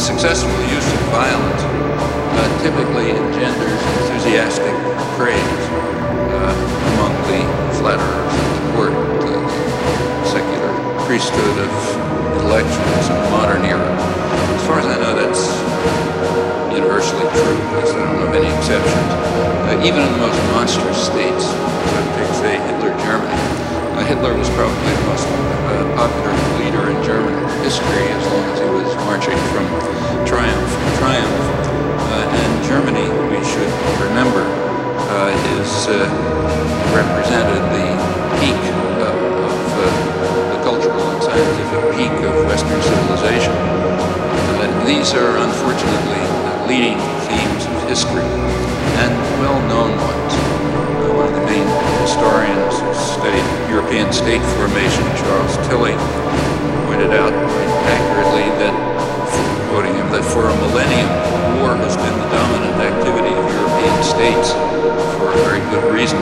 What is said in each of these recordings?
successful use of violence uh, typically engenders enthusiastic praise uh, among the flatterers of the court, uh, the secular priesthood of intellectuals in the modern era. As far as I know, that's universally true, because I don't know of any exceptions. Uh, even in the most monstrous states, Hitler Germany, uh, Hitler was probably the most uh, popular leader in German history as long as he was marching from triumph to triumph. Uh, and Germany, we should remember, uh, is uh, represented the peak of, of uh, the cultural and scientific peak of Western civilization. these are unfortunately leading themes of history and well-known ones. European state formation, Charles Tilly, pointed out accurately that, quoting him, that for a millennium, war has been the dominant activity of European states for a very good reason.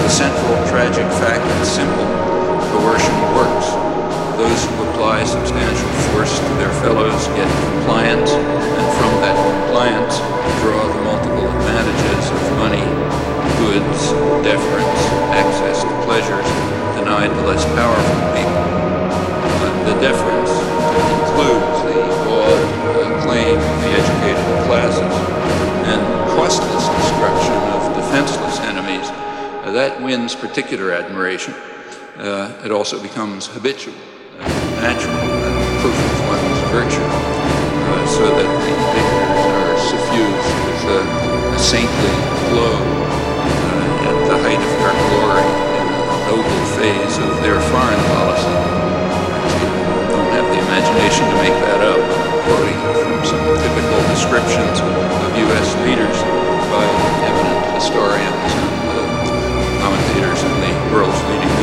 The central tragic fact is simple. Coercion works. Those who apply substantial force to their fellows get compliance, and from that compliance that wins particular admiration. Uh, it also becomes habitual natural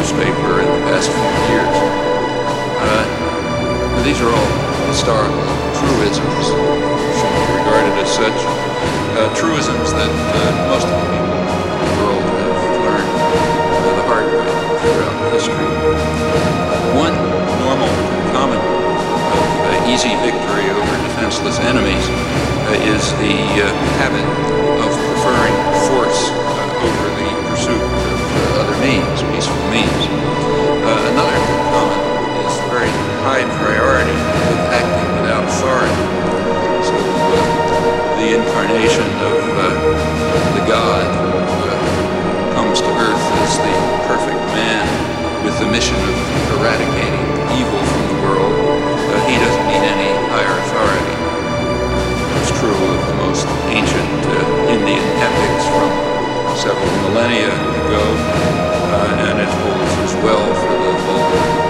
newspaper in the past few years. Uh, these are all historical truisms, should be regarded as such. Uh, truisms that uh, most of the people in the world have learned uh, the hard way throughout history. One normal common uh, easy victory over defenseless enemies uh, is the habit high priority of acting without authority. So uh, the incarnation of uh, the God who uh, comes to earth as the perfect man with the mission of eradicating evil from the world, uh, he doesn't need any higher authority. It's true of the most ancient uh, Indian epics from several millennia ago, uh, and it holds as well for the vulgar.